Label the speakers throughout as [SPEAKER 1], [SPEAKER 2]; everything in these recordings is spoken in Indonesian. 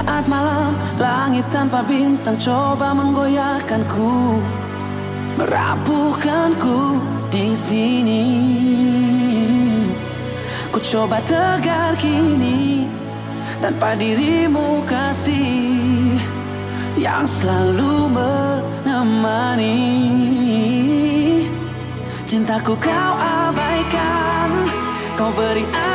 [SPEAKER 1] saat malam langit tanpa bintang coba menggoyahkanku Merapuhkanku di sini. Ku coba tegar kini tanpa dirimu kasih yang selalu menemani. Cintaku kau abaikan Kau beri mata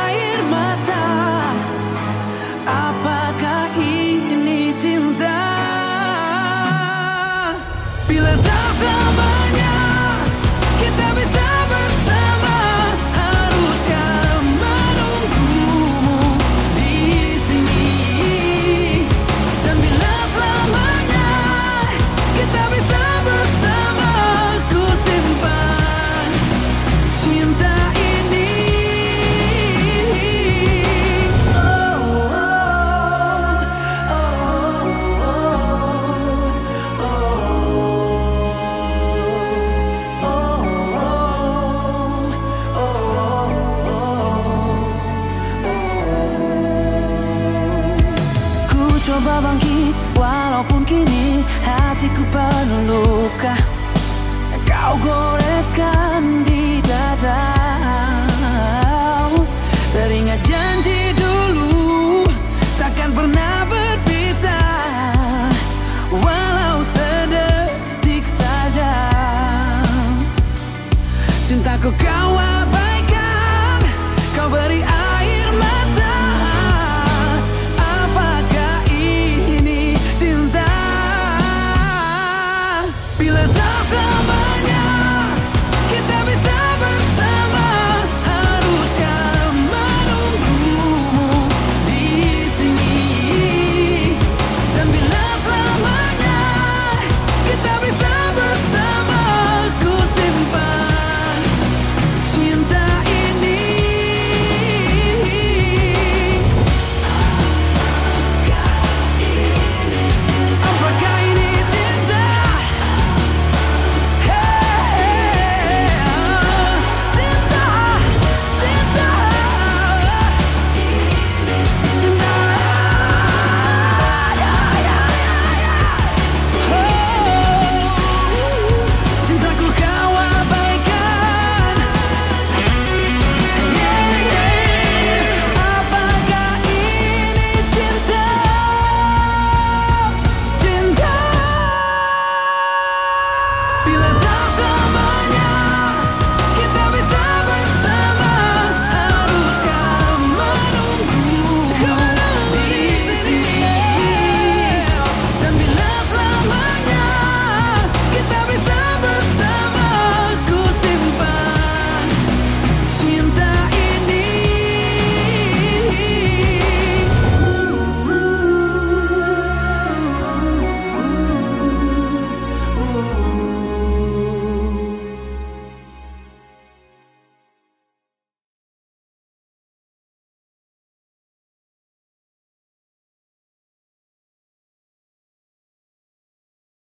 [SPEAKER 1] coba bangkit Walaupun kini hatiku penuh luka. Kau goreskan di dada Teringat janji dulu Takkan pernah berpisah. Walau sedetik saja. Cintaku kau abaikan Kau beri aku